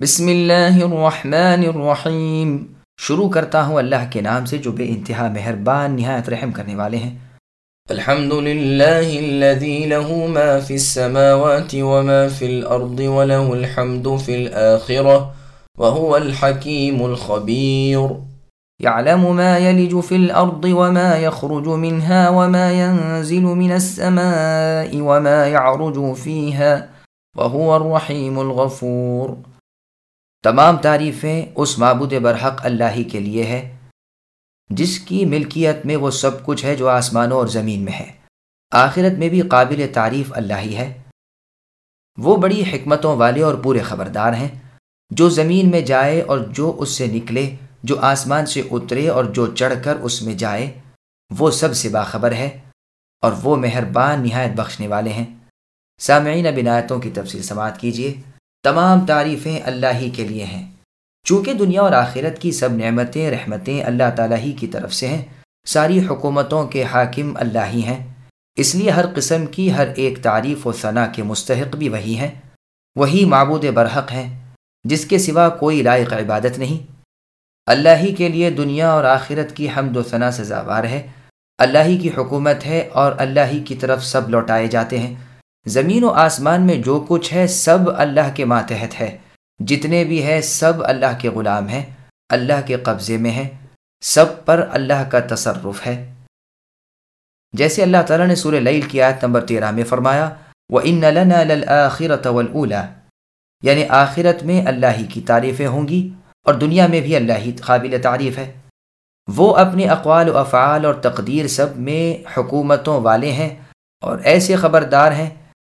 بسم اللہ الرحمن الرحیم شروع کرتا ہوں اللہ کے نام سے جو بے انتہا مہربان نہایت رحم کرنے والے ہیں الحمد لله الذي له ما في السماوات وما في الأرض وله الحمد في الآخرة وهو الحكيم الخبير يعلم ما يلج في الأرض وما يخرج منها وما ينزل من السماء وما يعرج فيها وهو الرحيم الغفور تمام تعریفیں اس معبود برحق اللہ ہی کے لیے ہے، جس کی ملکیت میں وہ سب کچھ ہے جو آسمانوں اور زمین میں ہے۔ آخرت میں بھی قابل تعریف اللہ ہی ہے۔ وہ بڑی حکمتوں والے اور پورے خبردار ہیں۔ جو زمین میں جائے اور جو اس سے نکلے، جو آسمان سے اترے اور جو چڑھ کر اس میں جائے، وہ سب سے باخبر ہے اور وہ مہربان نہایت بخشنے والے ہیں۔ سامعین بنایتوں کی تفصیل سماعت کیجیے۔ تمام تعریفیں اللہ ہی کے لیے ہیں۔ چونکہ دنیا اور آخرت کی سب نعمتیں، رحمتیں اللہ تعالیٰ ہی کی طرف سے ہیں، ساری حکومتوں کے حاکم اللہ ہی ہیں۔ اس لیے ہر قسم کی، ہر ایک تعریف و ثناء کے مستحق بھی وہی ہیں۔ وہی معبود برحق ہیں، جس کے سوا کوئی لائق عبادت نہیں۔ اللہ ہی کے لیے دنیا اور آخرت کی حمد و ثناء سزاوار ہے۔ اللہ ہی کی حکومت ہے اور اللہ ہی کی طرف سب لوٹائے جاتے ہیں۔ زمین و آسمان میں جو کچھ ہے سب اللہ کے ماتحت ہے۔ جتنے بھی ہیں سب اللہ کے غلام ہیں، اللہ کے قبضے میں ہیں۔ سب پر اللہ کا تصرف ہے۔ جیسے اللہ تعالیٰ نے سورہ لیل کی آیت نمبر تیرہ میں فرمایا وہ ان لَلْآخِرَةَ وَالْأُولَى۔ یعنی آخرت میں اللہ ہی کی تعریفیں ہوں گی اور دنیا میں بھی اللہ ہی قابل تعریف ہے۔ وہ اپنے اقوال و افعال اور تقدیر سب میں حکومتوں والے ہیں اور ایسے خبردار ہیں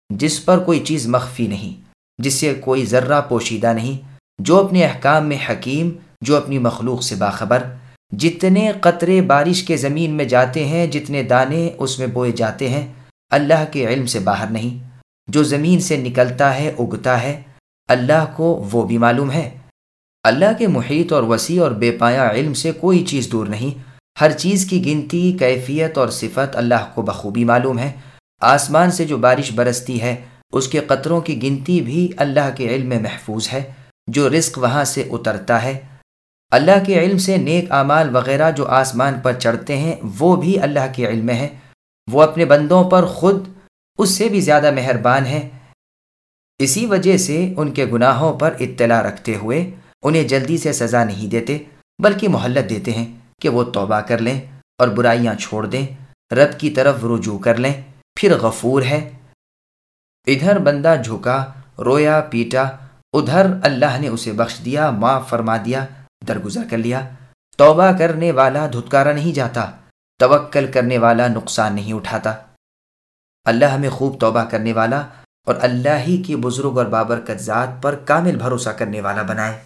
جس پر کوئی چیز مخفی نہیں، جس سے کوئی ذرہ پوشیدہ نہیں، جو اپنے احکام میں حکیم، جو اپنی مخلوق سے باخبر، جتنے قطرے بارش کے زمین میں جاتے ہیں، جتنے دانے اس میں بوئے جاتے ہیں، اللہ کے علم سے باہر نہیں۔ جو زمین سے نکلتا ہے، اگتا ہے، اللہ کو وہ بھی معلوم ہے۔ اللہ کے محیط اور وسیع اور بے پایا علم سے کوئی چیز دور نہیں۔ ہر چیز کی گنتی، کیفیت اور صفت اللہ کو بخوبی معلوم ہے۔ آسمان سے جو بارش برستی ہے، اس کے قطروں کی گنتی بھی اللہ کے علم میں محفوظ ہے، جو رزق وہاں سے اترتا ہے۔ اللہ کے علم سے نیک اعمال وغیرہ جو آسمان پر چڑھتے ہیں، وہ بھی اللہ کے علم میں ہے وہ اپنے بندوں پر خود اس سے بھی زیادہ مہربان ہے اسی وجہ سے ان کے گناہوں پر اطلاع رکھتے ہوئے انہیں جلدی سے سزا نہیں دیتے، بلکہ محلت دیتے ہیں کہ وہ توبہ کر لیں اور برائیاں چھوڑ دیں، رب کی طرف رجوع کر لیں۔ پھر غفور ہے۔ ادھر بندہ جھکا، رویا، پیٹا، ادھر اللہ نے اسے بخش دیا، معاف فرما دیا، درگزر کر لیا۔ توبہ کرنے والا دھتکارا نہیں جاتا، توکل کرنے والا نقصان نہیں اٹھاتا۔ اللہ ہمیں خوب توبہ کرنے والا اور اللہ ہی کی بزرگ اور بابرکت ذات پر کامل بھروسہ کرنے والا بنائے۔